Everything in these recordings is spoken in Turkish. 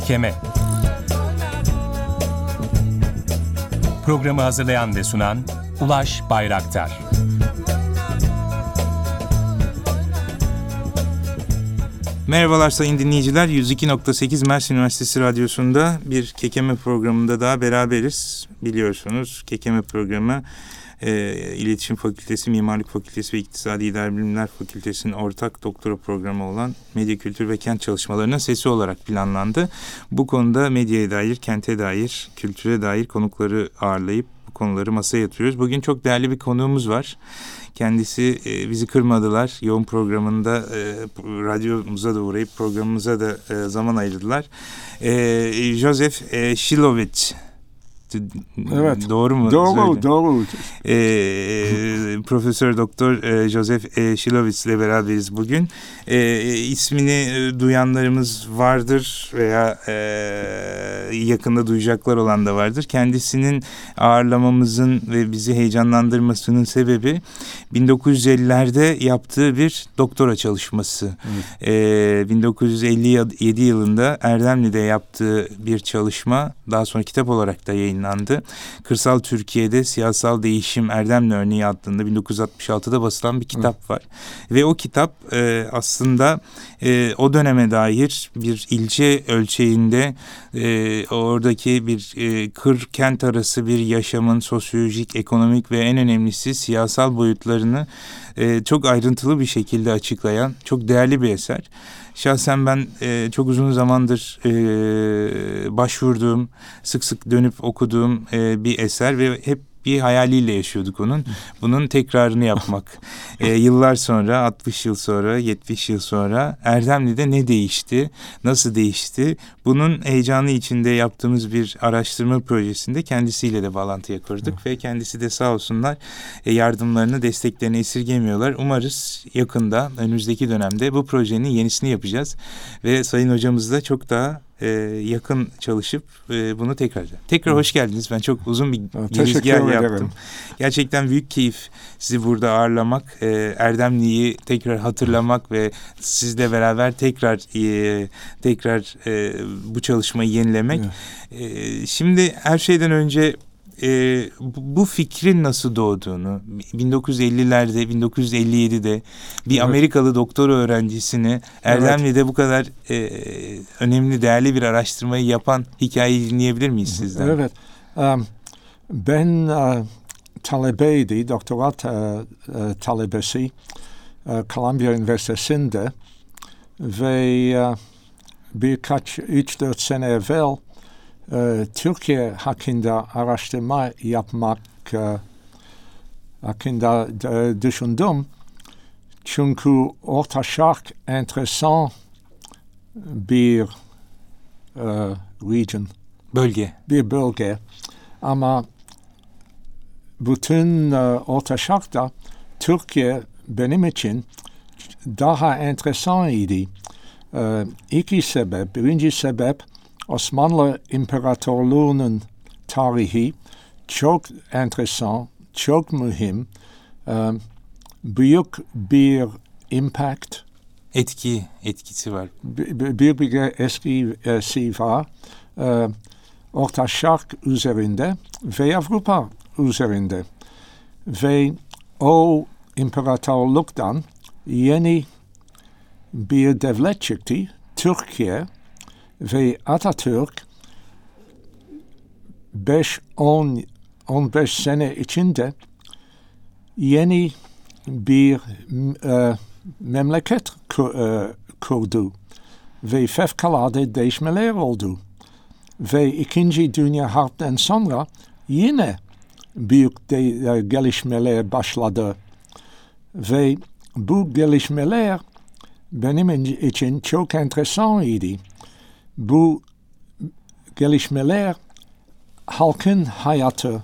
Kekeme Programı hazırlayan ve sunan Ulaş Bayraktar Merhabalar sayın dinleyiciler. 102.8 Mersin Üniversitesi Radyosu'nda bir Kekeme programında daha beraberiz. Biliyorsunuz Kekeme programı e, İletişim Fakültesi, Mimarlık Fakültesi ve İktisadi İdari Bilimler Fakültesi'nin ortak doktora programı olan Medya Kültür ve Kent Çalışmalarının sesi olarak planlandı. Bu konuda medyaya dair, kente dair, kültüre dair konukları ağırlayıp bu konuları masaya yatırıyoruz. Bugün çok değerli bir konuğumuz var. Kendisi e, bizi kırmadılar. Yoğun programında e, radyomuza da uğrayıp programımıza da e, zaman ayırdılar. E, Joseph e, Shilovich Evet. Doğru mu? Doğru, Söyle. doğru. Ee, Profesör Doktor e, Joseph e, Shilovitz ile beraberiz bugün. E, ismini e, duyanlarımız vardır veya e, yakında duyacaklar olan da vardır. Kendisinin ağırlamamızın ve bizi heyecanlandırmasının sebebi 1950'lerde yaptığı bir doktora çalışması. E, 1957 yılında Erdemli'de yaptığı bir çalışma daha sonra kitap olarak da yayınlandı. Kırsal Türkiye'de Siyasal Değişim Erdemli Örneği adında 1966'da basılan bir kitap var. Ve o kitap e, aslında e, o döneme dair bir ilçe ölçeğinde e, oradaki bir e, kır kent arası bir yaşamın sosyolojik, ekonomik ve en önemlisi siyasal boyutlarını e, çok ayrıntılı bir şekilde açıklayan çok değerli bir eser. Şahsen ben e, çok uzun zamandır e, başvurduğum, sık sık dönüp okuduğum e, bir eser ve hep bir hayaliyle yaşıyorduk onun. Bunun tekrarını yapmak. e, yıllar sonra, 60 yıl sonra, 70 yıl sonra Erdemli'de ne değişti, nasıl değişti? Bunun heyecanı içinde yaptığımız bir araştırma projesinde kendisiyle de bağlantıya kurduk ve kendisi de sağ olsunlar e, yardımlarını, desteklerini esirgemiyorlar. Umarız yakında, önümüzdeki dönemde bu projenin yenisini yapacağız ve Sayın Hocamızla çok daha e, yakın çalışıp e, bunu tekrar tekrar hoş geldiniz. Ben çok uzun bir girizgah yaptım. Gerçekten büyük keyif sizi burada ağırlamak, e, Erdemli'yi tekrar hatırlamak ve sizle beraber tekrar e, tekrar e, bu çalışmayı yenilemek. E, şimdi her şeyden önce e, bu fikrin nasıl doğduğunu 1950'lerde 1957'de bir evet. Amerikalı doktor öğrencisini Erdemli'de evet. bu kadar e, önemli değerli bir araştırmayı yapan hikayeyi dinleyebilir miyiz sizden? Evet. Um, ben uh, talebeydi, doktorat uh, uh, talebesi uh, Columbia Üniversitesi'nde ve uh, birkaç üç dört sene evvel e, Türkiye hakkında araştırma yapmak e, hakkında e, düşündüm. Çünkü Orta Şark enteresan bir e, region. Bölge. Bir bölge. Ama bütün e, Orta Şark'ta Türkiye benim için daha enteresan idi. E, iki sebep. Birinci sebep Osmanlı İmparatorluğu'nun tarihi çok enteresan, çok mühim, büyük bir impact. Etki, etkisi var. Bir, bir etkisi var. Orta Şark üzerinde ve Avrupa üzerinde. Ve o imparatorluktan yeni bir devlet çıktı, Türkiye, ve Atatürk 5-15 sene içinde yeni bir e, memleket kur, e, kurdu ve fevkalade değişmeler oldu. Ve İkinci Dünya Harp'ten sonra yine büyük de, e, gelişmeler başladı. Ve bu gelişmeler benim için çok enteresan idi bu gelişmeler halkın hayatı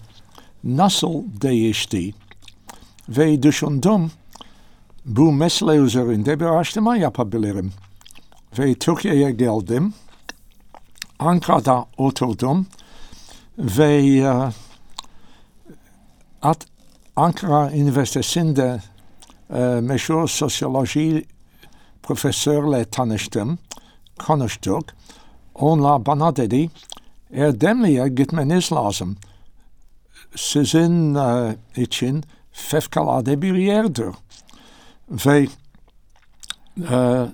nasıl değişti ve düşündüm bu mesele üzerinde bir araştırma yapabilirim. Ve Türkiye'ye geldim. Ankara'da oturdum ve uh, at Ankara Üniversitesi'nde uh, meşhur sosyoloji profesörle tanıştım, konuştuk onlar bana dedi, Erdemli'ye gitmeniz lazım. Sizin e, için fevkalade bir yerdir. Ve e,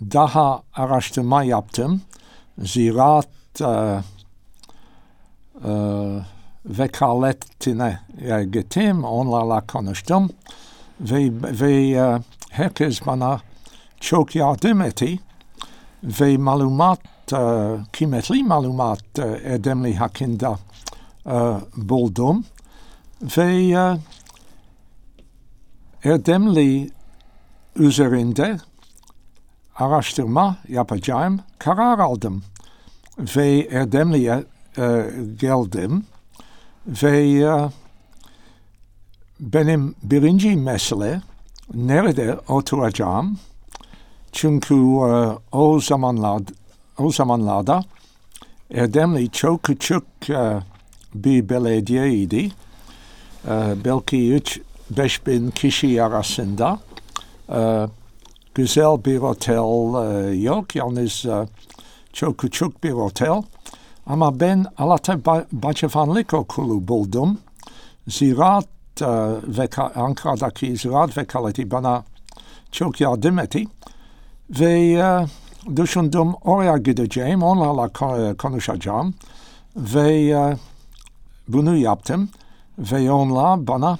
daha araştırma yaptım. Ziraat e, e, vekaletine e, gittim, onlarla konuştum ve, ve e, herkes bana çok yardım etti ve malumat, e, kıymetli malumat e, Erdemli hakkında e, buldum ve e, Erdemli üzerinde araştırma yapacağım karar aldım ve Erdemli'ye e, geldim ve e, benim birinci mesele nerede oturacağım çünkü e, o zamanlar o zamanlarda Erdemli çok küçük e, bir belediyeydi. E, belki 3-5 bin kişi arasında. E, güzel bir otel e, yok. Yalnız e, çok küçük bir otel. Ama ben Alata Bahçıvanlık Okulu buldum. Ziraat e, veka, Ankara'daki Ziraat Vekaleti bana çok yardım etti. Ve e, düşündüm oraya gideceğim, onlarla konuşacağım. Ve e, bunu yaptım. Ve onlar bana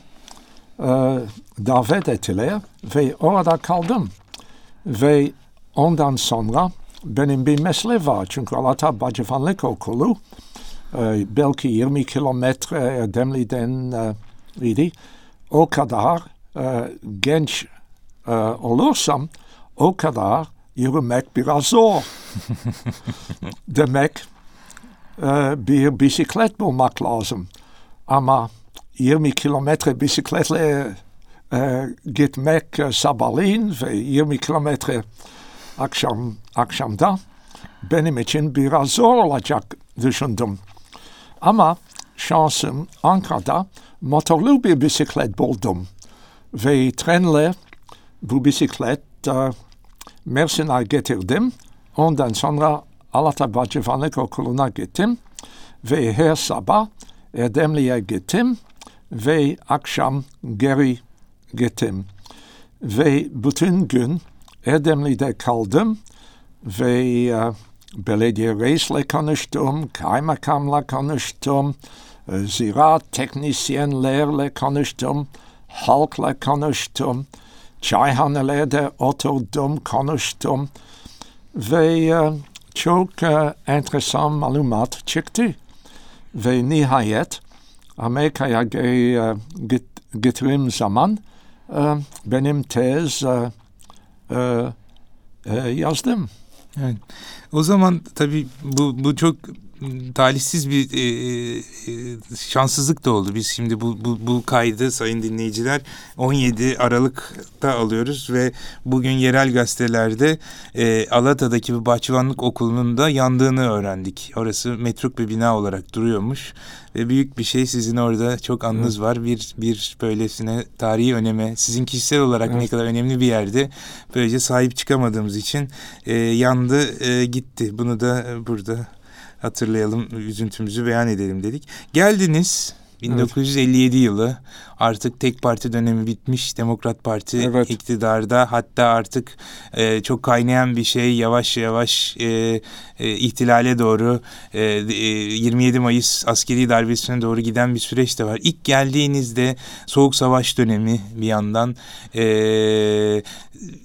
e, davet ettiler ve orada kaldım. Ve ondan sonra benim bir mesele var. Çünkü Alata Bahçıvanlık Okulu e, belki 20 kilometre Erdemli'den e, idi. O kadar e, genç e, olursam o kadar yürümek biraz zor. Demek bir bisiklet bulmak lazım. Ama 20 kilometre bisikletle e, gitmek e, sabahleyin ve 20 kilometre akşam, akşamda benim için biraz zor olacak düşündüm. Ama şansım Ankara'da motorlu bir bisiklet buldum. Ve trenle bu bisiklet e, Mersin'e getirdim. Ondan sonra Alata Bahçıvanlık Okulu'na gittim. Ve her sabah Erdemli'ye gittim ve akşam geri gittim. Ve bütün gün Erdemli'de kaldım ve uh, belediye reisle konuştum, kaymakamla konuştum, uh, ziraat teknisyenlerle konuştum, halkla konuştum, çayhanelerde oturdum, konuştum ve uh, çok enteresan malumat çıktı. Ve nihayet Amerika'ya git, gittiğim zaman uh, benim tez yazdım. Evet. O zaman tabii bu, bu çok talihsiz bir e, e, şanssızlık da oldu. Biz şimdi bu, bu, bu kaydı sayın dinleyiciler 17 Aralık'ta alıyoruz ve bugün yerel gazetelerde e, Alata'daki bir bahçıvanlık okulunun da yandığını öğrendik. Orası metruk bir bina olarak duruyormuş ve büyük bir şey sizin orada çok anınız var. Bir bir böylesine tarihi öneme sizin kişisel olarak evet. ne kadar önemli bir yerde böylece sahip çıkamadığımız için e, yandı e, gitti. Bunu da burada hatırlayalım, üzüntümüzü beyan edelim dedik. Geldiniz 1957 evet. yılı artık tek parti dönemi bitmiş. Demokrat Parti evet. iktidarda hatta artık e, çok kaynayan bir şey yavaş yavaş e, e, ihtilale doğru e, e, 27 Mayıs askeri darbesine doğru giden bir süreç de var. İlk geldiğinizde Soğuk Savaş dönemi bir yandan e,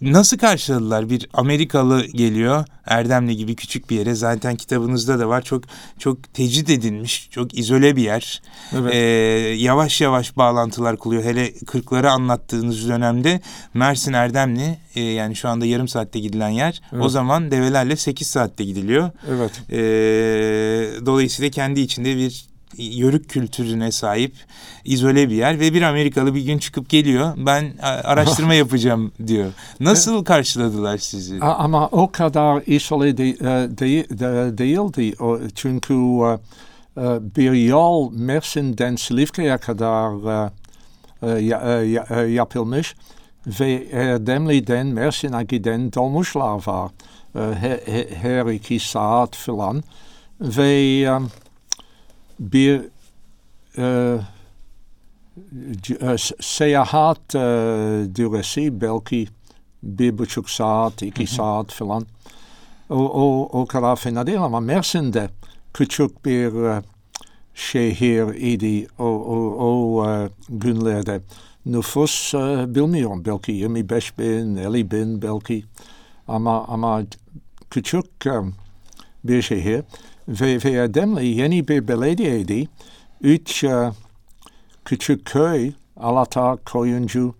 nasıl karşıladılar? Bir Amerikalı geliyor Erdemli gibi küçük bir yere zaten kitabınızda da var çok çok tecrit edilmiş çok izole bir yer. Evet. E, yavaş yavaş bağlantılı bağlantılar kuruyor. Hele kırkları anlattığınız dönemde Mersin Erdemli e, yani şu anda yarım saatte gidilen yer. Evet. O zaman develerle sekiz saatte gidiliyor. Evet. E, dolayısıyla kendi içinde bir yörük kültürüne sahip izole bir yer ve bir Amerikalı bir gün çıkıp geliyor ben araştırma yapacağım diyor. Nasıl karşıladılar sizi? Ama o kadar izole de, de, de, değildi çünkü bir yol Mersin'den Silifke'ye kadar e, yapılmış ve Erdemli'den Mersin'e giden dolmuşlar var. E, her, her, her iki saat falan. Ve e, bir e, c- e, s- seyahat e, düresi belki bir buçuk saat, iki saat falan. O, o, o kadar fena değil ama Mersin'de küçük bir e, şehir idi o, o, o e, günlerde. Nüfus e, bilmiyorum belki 25 bin, 50 bin belki. Ama, ama küçük e, bir şehir. Ve, ve Erdemli yeni bir belediyeydi. Üç küçük köy, Alata, Koyuncu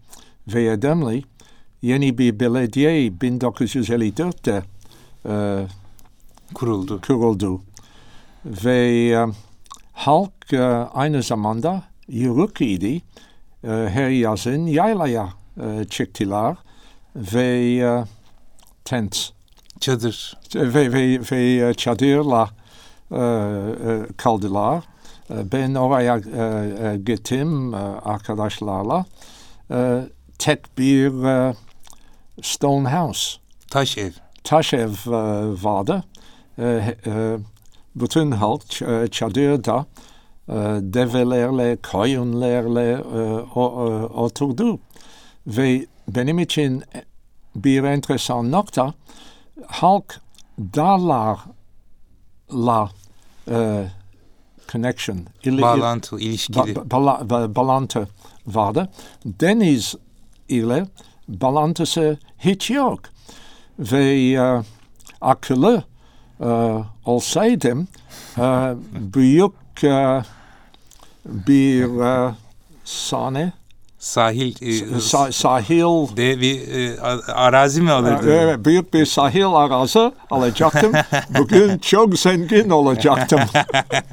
ve Erdemli yeni bir belediye 1954'te e, Kuruldu. kuruldu. Ve e, halk e, aynı zamanda yürük idi. E, her yazın yaylaya e, çıktılar ve e, tent Çadır. ve, ve, ve e, çadırla e, e, kaldılar. E, Ben oraya e, gittim arkadaşlarla. E, tek bir e, stone house Taş ev. taş ev e, vardı. E, e, bütün halk e, çadırda e, develerle, koyunlarla e, o- e, oturdu. Ve benim için bir enteresan nokta, halk dağlarla e, connection, ili- Bağlantı, ba- ilişkili. ba- ba- bağlantı vardı. Deniz ile bağlantısı hiç yok. Ve e, akıllı e, olsaydım e, büyük e, bir e, sahne, Sahil e, sa- sahil de bir e, arazi mi alırdın? Evet, büyük bir sahil arası alacaktım. Bugün çok zengin olacaktım.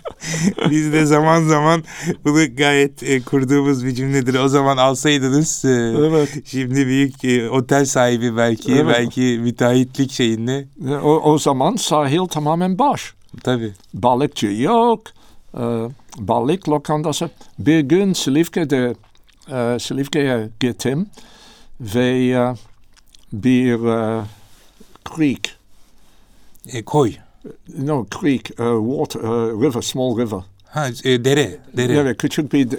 Biz de zaman zaman bunu gayet e, kurduğumuz bir cümledir. O zaman alsaydınız e, Evet. şimdi büyük e, otel sahibi belki Evet. belki müteahhitlik şeyinde o, o zaman sahil tamamen boş. tabii. Balıkçı yok. E, balık lokantası. Bir gün Silifke'de e, Silifke'ye gittim ve e, bir e, creek, E, koy. no creek, e, water, river, small river. Ha e, dere, dere. Evet, küçük bir,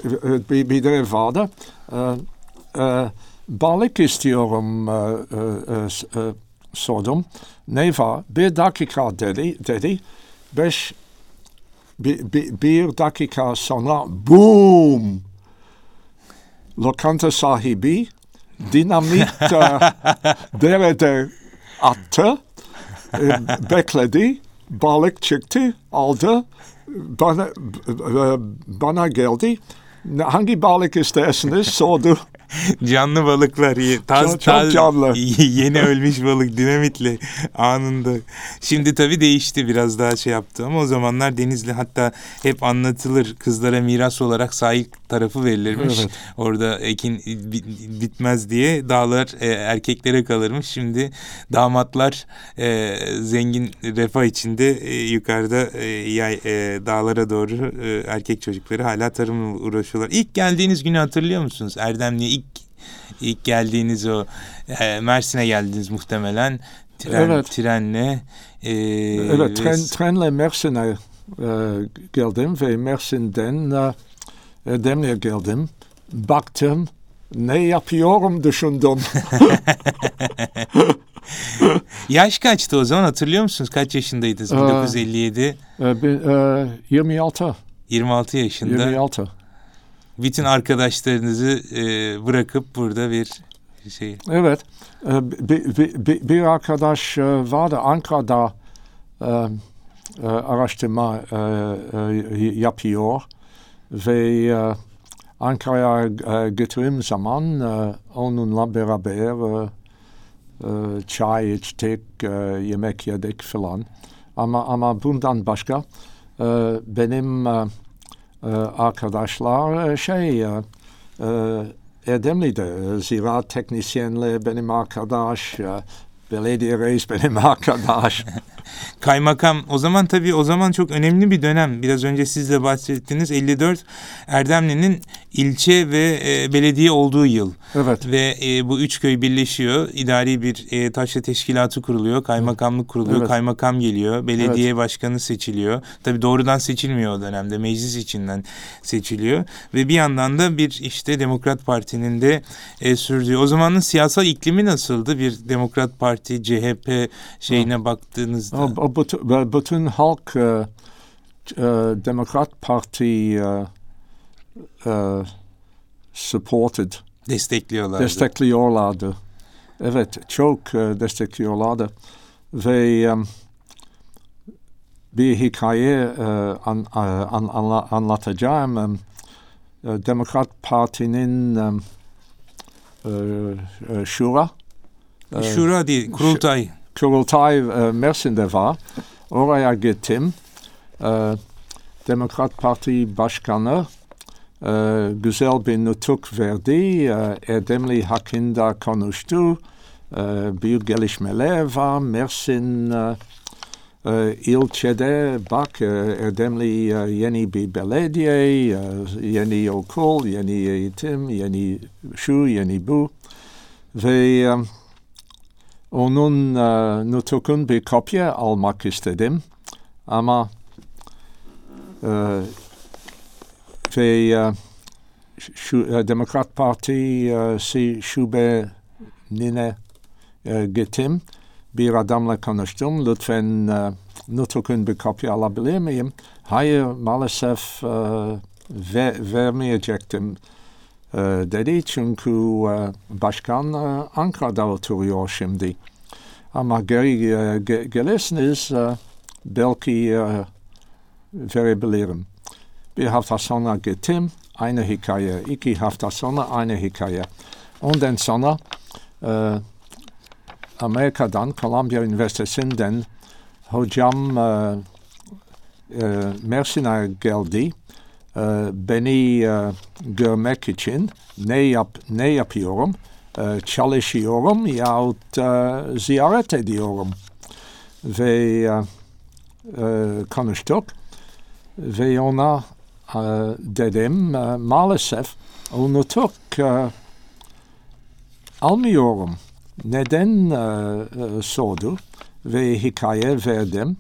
bir, bir dere vardı. E, e, balık istiyorum sordum. Ne var? Bir dakika dedi. dedi. Beş, bir, bir, bir dakika sonra boom! Lokanta sahibi dinamit e, derede attı. E, bekledi. Balık çıktı, aldı. Bana, b- bana geldi. Hangi balık istersiniz sordu. Canlı balıklar. Taz, Çok- çok canlı. Yeni ölmüş balık dinamitle anında. Şimdi tabii değişti biraz daha şey yaptı ama o zamanlar Denizli hatta hep anlatılır kızlara miras olarak sahil tarafı verilirmiş. Evet. Orada ekin bi- bitmez diye dağlar e, erkeklere kalırmış. Şimdi damatlar e, zengin refah içinde e, yukarıda e, yay, e, dağlara doğru e, erkek çocukları hala tarımla uğraşıyorlar. İlk geldiğiniz günü hatırlıyor musunuz? Erdemli'ye ilk ilk geldiğiniz o e, Mersin'e geldiniz muhtemelen. Tren, Evet. Trenle. e, Evet, tren, ve- trenle Mersin'e e, geldim ve Mersin'den e, Erdemli'ye geldim. Baktım, ne yapıyorum düşündüm. Yaş kaçtı o zaman hatırlıyor musunuz? Kaç yaşındaydınız? Ee, 1957. e, bir, e, 26, 26 yaşında. 26. Bütün arkadaşlarınızı e, bırakıp burada bir şey. Evet, e, bir, bir, bir, arkadaş e, vardı Ankara'da e, e, araştırma e, e, yapıyor ve e, Ankara'ya e, gittiğim zaman e, onunla beraber e, çay içtik, e, yemek yedik filan. Ama, ama bundan başka e, benim e, arkadaşlar şey e, Erdemli'de ziraat teknisyenle benim arkadaş, belediye reis benim arkadaş. kaymakam o zaman tabii o zaman çok önemli bir dönem. Biraz önce siz de bahsettiniz 54 Erdemli'nin ilçe ve e, belediye olduğu yıl. Evet. Ve e, bu üç köy birleşiyor. İdari bir e, taşra teşkilatı kuruluyor. Kaymakamlık kuruluyor. Evet. Kaymakam geliyor. Belediye başkanı seçiliyor. Tabii doğrudan seçilmiyor o dönemde. Meclis içinden seçiliyor. Ve bir yandan da bir işte Demokrat Parti'nin de e, sürdüğü. O zamanın siyasal iklimi nasıldı? Bir Demokrat Parti, CHP şeyine baktığınızda. O, o bütün, bütün halk e, e, Demokrat Parti e, e, supported, destekliyorlardı. destekliyorlardı. Evet, çok destekliyorlardı. Ve em, bir hikaye e, an, e, an, anla- anlatacağım. E, Demokrat Parti'nin e, e, şura, Şura değil, kurultay. Kurultay e, Mersin'de var. Oraya gittim. E, Demokrat Parti Başkanı e, güzel bir nutuk verdi. E, Erdemli hakkında konuştu. E, büyük gelişmeler var. Mersin e, e, ilçede bak e, Erdemli e, yeni bir belediye, e, yeni okul, yeni eğitim, yeni şu, yeni bu. Ve e, onun e, nutukun bir kopya almak istedim. Ama e, ve e, şu, e, Demokrat Parti e, si şube nine e, gittim. Bir adamla konuştum. Lütfen e, nutukun bir kopya alabilir miyim? Hayır maalesef e, ve, vermeyecektim e, dedi. Çünkü e, başkan e, Ankara'da oturuyor şimdi. Ama geri e, e, belki verebilirim. Bir hafta sonra gittim, aynı hikaye. İki hafta sonra aynı hikaye. Ondan sonra Amerika'dan, Columbia Üniversitesi'nden hocam e, Mersin'e geldi. E, beni e, görmek için ne yap ne yapıyorum? E, çalışıyorum yahut e, ziyaret ediyorum. Ve e, e, konuştuk ve ona e, dedim e, maalesef unutuk e, almıyorum. Neden sordu ve hikaye verdim.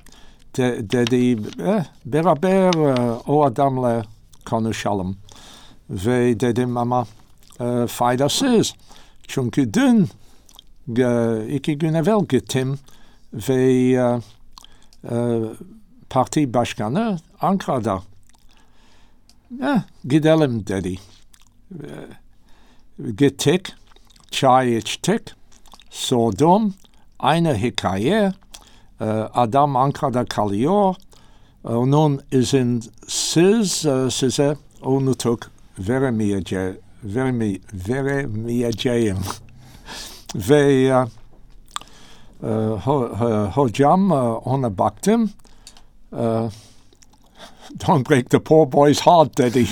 De, dedi beraber o adamla konuşalım. Ve dedim ama e, faydasız. Çünkü dün e, iki gün evvel gittim ve e, e, parti başkanı Ankara'da. Eh, gidelim dedi. E, gittik, çay içtik, sordum, aynı hikaye. E, adam Ankara'da kalıyor. Onun izinsiz e, uh, size o nutuk veremeyece, vereme, veremeyeceğim. Ve e, e, ho, ho- hocam e, ona baktım. E, Don't break the poor boy's heart dedi.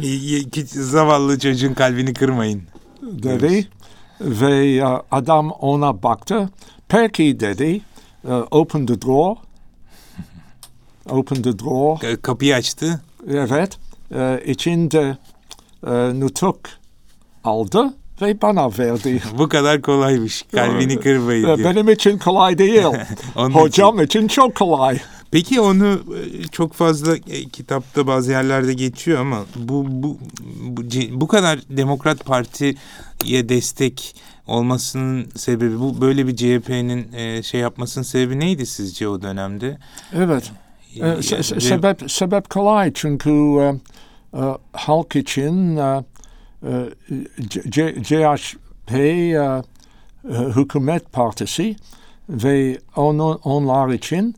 Ki- Zavallı çocuğun kalbini kırmayın. dedi. Ve e, adam ona baktı. Peki dedi. E, open the drawer. Open the drawer. K- Kapıyı açtı. Evet. E, içinde e, nutuk aldı ve bana verdi. Bu kadar kolaymış. Kalbini kırmayın. E, diyor. Benim için kolay değil. Hocam için çok kolay. Peki onu e, çok fazla e, kitapta bazı yerlerde geçiyor ama bu bu bu, bu kadar Demokrat Parti'ye destek olmasının sebebi bu böyle bir CHP'nin şey yapmasının sebebi neydi sizce o dönemde? Evet. Se- yani se- de- sebep, sebep kolay çünkü e, e, halk için e, e, CHP e, e, hükümet partisi ve onu, onlar için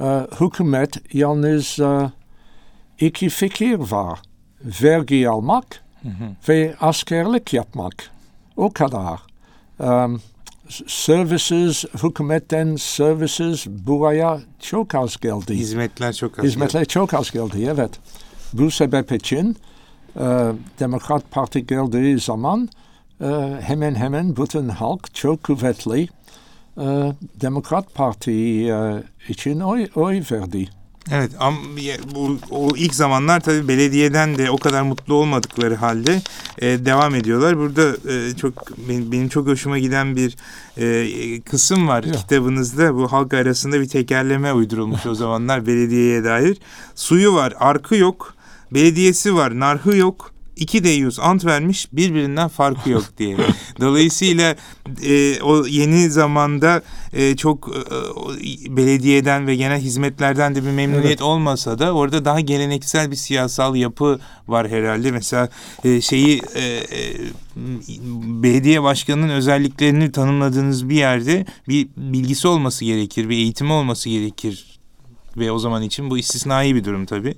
e, hükümet yalnız e, iki fikir var. Vergi almak ve askerlik yapmak. O kadar. Um, services, hükümetten services buraya çok az geldi. hizmetler çok az. Hizmetler çok az geldi, evet. Bu sebep için e, Demokrat Parti geldiği zaman e, hemen hemen bütün halk çok kuvvetli e, Demokrat Parti e, için oy, oy verdi. Evet ama bu o ilk zamanlar tabii belediyeden de o kadar mutlu olmadıkları halde e, devam ediyorlar. Burada e, çok benim, benim çok hoşuma giden bir e, kısım var Ya. kitabınızda. Bu halk arasında bir tekerleme uydurulmuş o zamanlar belediyeye dair. Suyu var, arkı yok. Belediyesi var, narhı yok. İki deyyus ant vermiş birbirinden farkı yok diye. Dolayısıyla e, o yeni zamanda e, çok e, belediyeden ve genel hizmetlerden de bir memnuniyet Evet. olmasa da orada daha geleneksel bir siyasal yapı var herhalde. Mesela e, şeyi e, e, belediye başkanının özelliklerini tanımladığınız bir yerde bir bilgisi olması gerekir, bir eğitimi olması gerekir ve o zaman için bu istisnai bir durum tabii.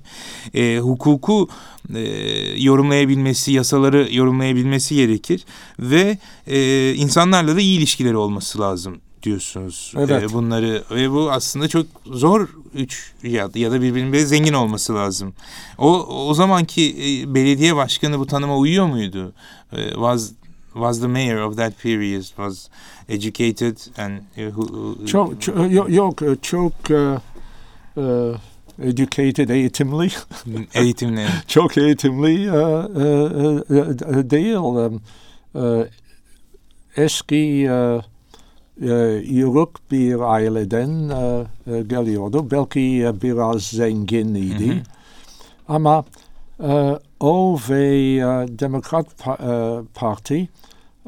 E, hukuku e, yorumlayabilmesi, yasaları yorumlayabilmesi gerekir ve e, insanlarla da iyi ilişkileri olması lazım diyorsunuz. Evet. E, bunları ve bu aslında çok zor üç ya, ya da birbirinden zengin olması lazım. O o zamanki e, belediye başkanı bu tanıma uyuyor muydu? E, was was the mayor of that period was educated and e, who, who- Çok, çok yok, yok e, çok e, e, educated, eğitimli, eğitimle çok eğitimli e, e, değil. E, eski Yörük bir aileden geliyordu. Belki biraz zengin idi. Hı hı. Ama o ve Demokrat Pa- Parti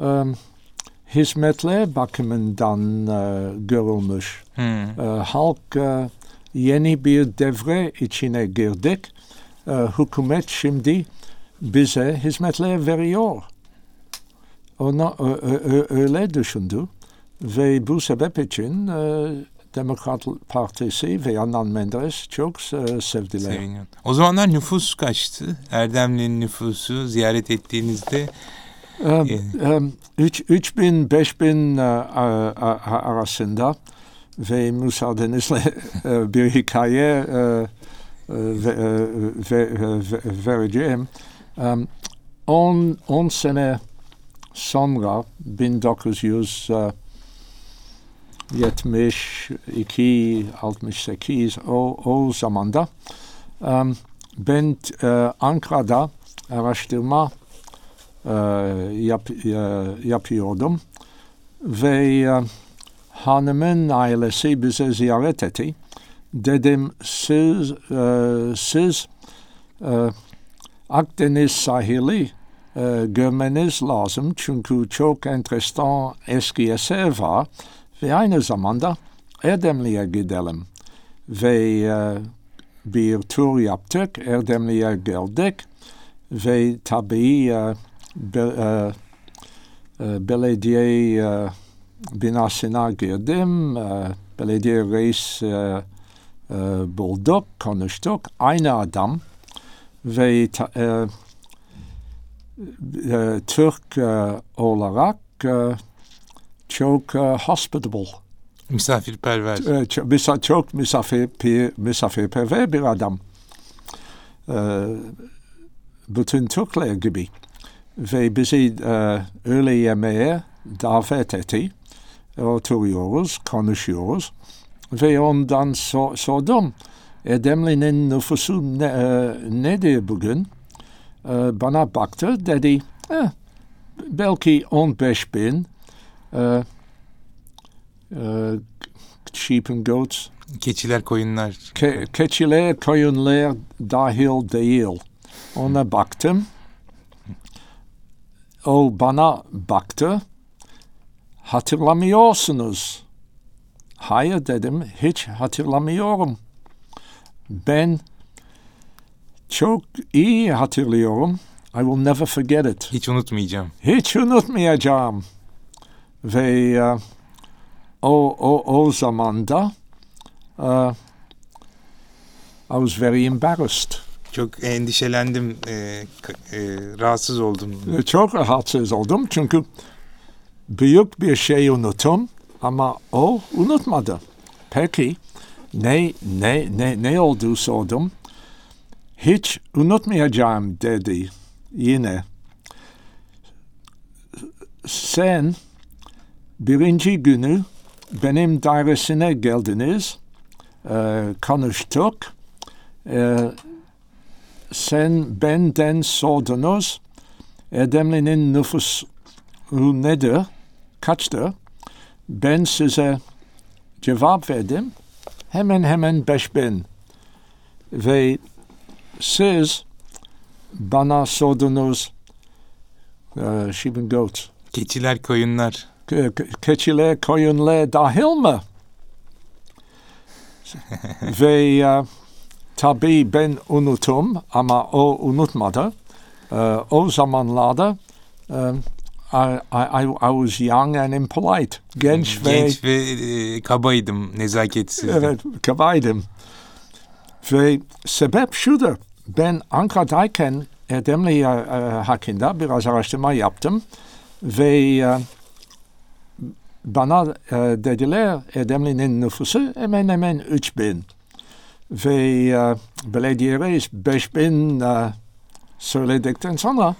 e, hizmetler bakımından görülmüş. E, halk yeni bir devre içine girdik. E, hükümet şimdi bize hizmetler veriyor. Ona öyle düşündü ve bu sebep için e, Demokrat Partisi ve Adnan Menderes çok e, sevdiler. Seviniyorum. O zamanlar nüfus kaçtı? Erdemli'nin nüfusu ziyaret ettiğinizde E, e, üç- 3000 5000 e, a- a- arasında ve müsaadenizle e, bir hikaye e, e, ve, e, ve- ve- vereceğim. 10 10 sene sonra 1972 68 o, o zamanda em, ben e, Ankara'da araştırma e, yap, e, yapıyordum ve e, hanımın ailesi bize ziyaret etti. Dedim siz, e, siz e, Akdeniz sahili e, görmeniz lazım. Çünkü çok enteresan eski eser var ve aynı zamanda Erdemli'ye gidelim. Ve e, bir tur yaptık, Erdemli'ye geldik. Ve tabii e, be, e, belediye e, binasına girdim, e, belediye reis e, e, bulduk, konuştuk. Aynı adam ve ta, e, e, Türk e, olarak e, çok e, hospitable, misafirperver. e, çok, misa- çok misafir, misafirperver bir adam. E, bütün Türkler gibi. Ve bizi e, öğle yemeğe davet etti. Oturuyoruz, konuşuyoruz. Ve ondan so sordum. Erdemli'nin nüfusu ne, e, nedir bugün? E, bana baktı dedi. "Eh, belki 15 bin. E, e, sheep and goats. Keçiler, koyunlar. Ke keçiler, koyunlar dahil değil. Ona baktım. O bana baktı. Hatırlamıyorsunuz. Hayır dedim. Hiç hatırlamıyorum. Ben çok iyi hatırlıyorum. I will never forget it. Hiç unutmayacağım. Hiç unutmayacağım. Ve e, o, o, o zamanda e, I was very embarrassed. Çok endişelendim, e, e, rahatsız oldum. Çok rahatsız oldum çünkü büyük bir şey unuttum ama o unutmadı. Peki ne ne ne ne oldu sordum. Hiç unutmayacağım dedi yine. Sen birinci günü benim dairesine geldiniz. E, konuştuk. E, sen benden sordunuz. Erdemli'nin nüfusu nedir? Kaçtır? Ben size cevap verdim. Hemen hemen beş bin. Ve siz bana sordunuz e, sheep goats. Keçiler, koyunlar. Ke- ke- keçiler, koyunlar dahil mi? Ve e, tabii ben unuttum ama o unutmadı. E, o zamanlarda e, I, I, I was young and impolite. Genç, ve Genç ve e, kabaydım, nezaketsizdim. evet, kabaydım. Ve sebep şudur. Ben Ankara'dayken Erdemli e, e, hakkında biraz araştırma yaptım. Ve e, bana e, dediler Erdemli'nin nüfusu hemen hemen 3000. Ve e, belediye reis 5000 e, söyledikten sonra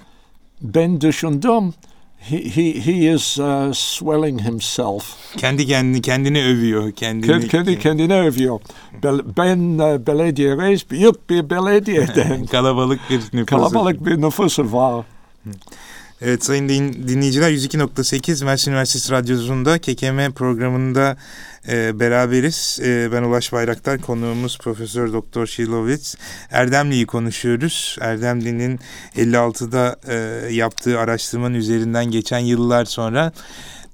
ben düşündüm he, he, he is uh, swelling himself. Kendi kendini kendini övüyor. Kendini, Kendi, kendi kendine övüyor. Ben e, belediye reis büyük bir belediyeden kalabalık bir nüfusu. kalabalık bir nüfusu var. Evet sayın din- dinleyiciler 102.8 Mersin Üniversitesi Radyosu'nda KKM programında e, beraberiz. E, ben Ulaş Bayraktar, konuğumuz Profesör Doktor Şilovitz. Erdemli'yi konuşuyoruz. Erdemli'nin 56'da e, yaptığı araştırmanın üzerinden geçen yıllar sonra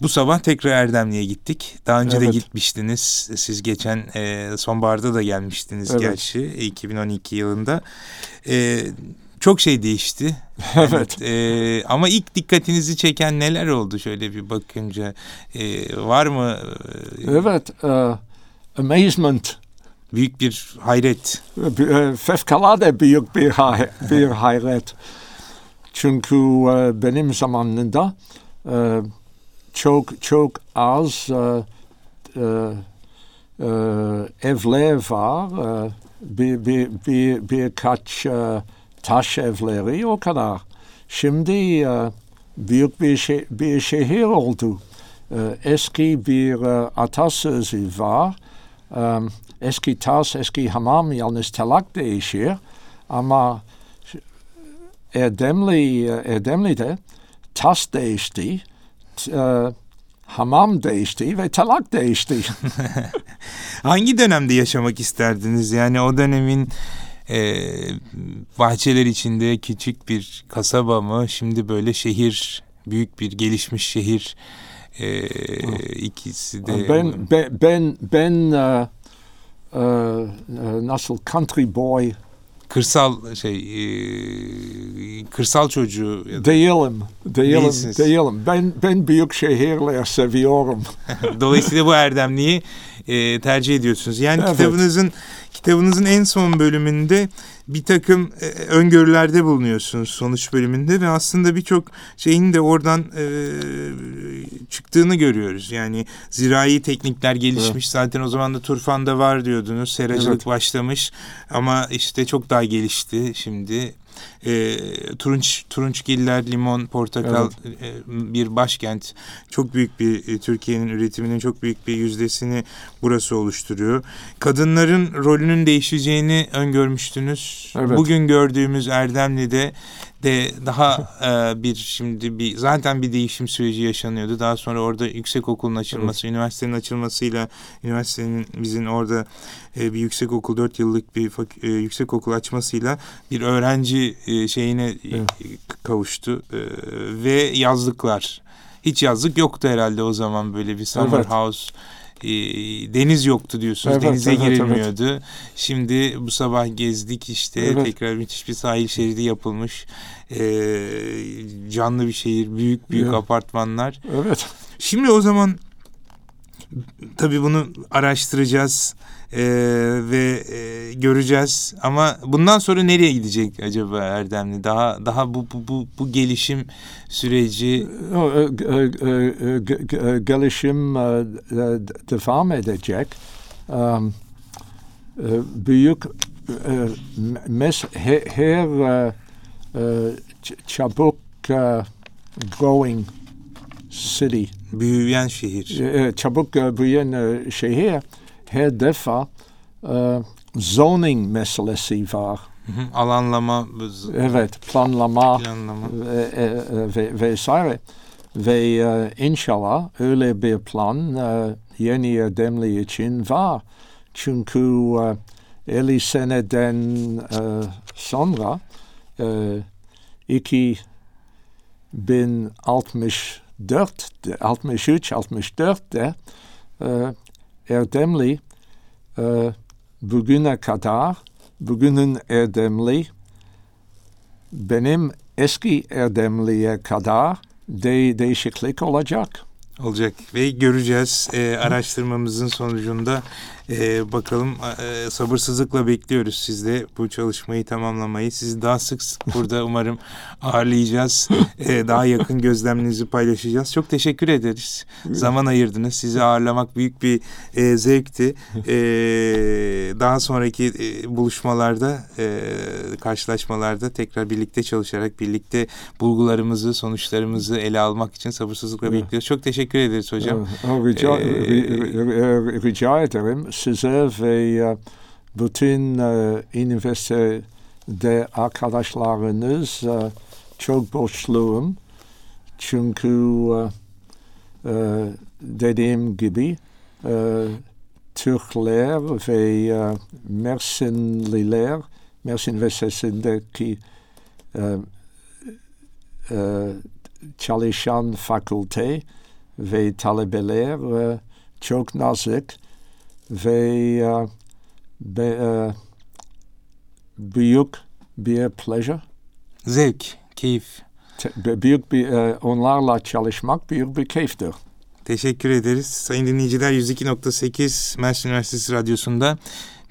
bu sabah tekrar Erdemli'ye gittik. Daha önce de Evet. gitmiştiniz. Siz geçen e, sonbaharda da gelmiştiniz Evet. gerçi 2012 yılında. E, çok şey değişti. Evet. E, ama ilk dikkatinizi çeken neler oldu şöyle bir bakınca? E, var mı e, Evet. e, amazement. büyük bir hayret? E, Fevkalade büyük bir, hay- bir hayret. Çünkü e, benim zamanında e, çok çok az e, e, e, evler var. E, bir, bir, bir, birkaç e, taş evleri o kadar. Şimdi e, büyük bir, şe- bir şehir oldu. E, eski bir e, atasözü var. E, eski tas, eski hamam yalnız telak değişir. Ama Erdemli, Erdemli'de tas değişti, e, hamam değişti ve telak değişti. Hangi dönemde yaşamak isterdiniz? Yani o dönemin e, bahçeler içinde küçük bir kasaba mı? Şimdi böyle şehir, büyük bir gelişmiş şehir. E, ikisi de ben ben ben, ben e, e, nasıl country boy kırsal şey e, kırsal çocuğu ya da- değilim, değilim, Değilsiniz. değilim. Ben ben büyük şehirler seviyorum. Dolayısıyla bu erdemliği e, tercih ediyorsunuz. Yani Evet. kitabınızın kitabınızın en son bölümünde bir takım e, öngörülerde bulunuyorsunuz sonuç bölümünde ve aslında birçok şeyin de oradan e, çıktığını görüyoruz. Yani zirai teknikler gelişmiş zaten o zaman da turfanda var diyordunuz. Seracılık Evet. başlamış ama işte çok daha gelişti şimdi. E, turunç turunçgiller, limon, portakal e, bir başkent. Çok büyük bir e, Türkiye'nin üretiminin çok büyük bir yüzdesini burası oluşturuyor. Kadınların rolünün değişeceğini öngörmüştünüz. Evet. Bugün gördüğümüz Erdemli'de de daha e, bir şimdi bir zaten bir değişim süreci yaşanıyordu. Daha sonra orada yüksek okulun açılması, üniversitenin açılmasıyla üniversitenin bizim orada e, bir yüksek okul dört yıllık bir e, yüksek okul açmasıyla bir öğrenci e, şeyine e, Evet. kavuştu E, ve yazlıklar. Hiç yazlık yoktu herhalde o zaman böyle bir summer Evet. house e, deniz yoktu diyorsunuz. Evet, Denize evet, evet. girilmiyordu. Şimdi bu sabah gezdik işte Evet. tekrar müthiş bir sahil şeridi yapılmış. E, canlı bir şehir, büyük büyük Evet. apartmanlar. Evet. Şimdi o zaman tabii bunu araştıracağız e, ve e, göreceğiz ama bundan sonra nereye gidecek acaba Erdemli? Daha daha bu bu bu, bu gelişim süreci gelişim devam edecek. E, büyük e, mes he- her e, çabuk growing city Büyüyen şehir. çabuk büyüyen şehir her defa e, zoning meselesi var. Hı hı. Alanlama, Evet, planlama planlama. e, e, ve, vesaire. Ve e, inşallah öyle bir plan e, yeni Erdemli için var. Çünkü e, 50 seneden e, sonra e, 2064, 63, 64'te e, Erdemli e, bugüne kadar bugünün Erdemli benim eski Erdemli'ye kadar de değişiklik olacak. olacak. Ve göreceğiz e, araştırmamızın sonucunda e, bakalım e, sabırsızlıkla bekliyoruz siz de bu çalışmayı tamamlamayı. Sizi daha sık burada umarım ağırlayacağız. E, daha yakın gözlemlerinizi paylaşacağız. Çok teşekkür ederiz. Zaman ayırdınız. Sizi ağırlamak büyük bir e, zevkti. E, daha sonraki e, buluşmalarda e, karşılaşmalarda tekrar birlikte çalışarak birlikte bulgularımızı sonuçlarımızı ele almak için sabırsızlıkla bekliyoruz. Çok teşekkür ederiz hocam. Rica, Ee, ri- ri- rica ederim size ve bütün üniversitede arkadaşlarınız çok borçluyum. Çünkü dediğim gibi Türkler ve Mersinliler, Mersin Üniversitesi'ndeki e, e, çalışan fakülte ve talebeler e, çok nazik e, be, e, büyük bir pleasure. Zevk, keyif. Te- Büyük bir e, onlarla çalışmak büyük bir keyiftir. Teşekkür ederiz. Sayın dinleyiciler 102.8 Mersin Üniversitesi Radyosu'nda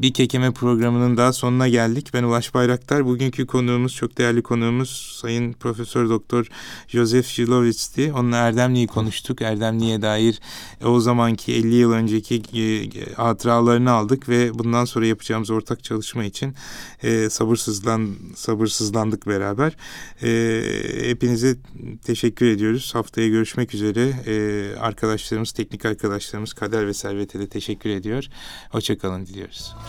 bir kekeme programının daha sonuna geldik. Ben Ulaş Bayraktar. Bugünkü konuğumuz, çok değerli konuğumuz Sayın Profesör Doktor Joseph Jilowitz'ti. Onunla Erdemli'yi konuştuk. Erdemli'ye dair e, o zamanki 50 yıl önceki e, e, hatıralarını aldık ve bundan sonra yapacağımız ortak çalışma için e, sabırsızlan sabırsızlandık beraber. E, hepinize teşekkür ediyoruz. Haftaya görüşmek üzere. E, arkadaşlarımız, teknik arkadaşlarımız Kader ve Servet'e de teşekkür ediyor. Hoşçakalın diliyoruz.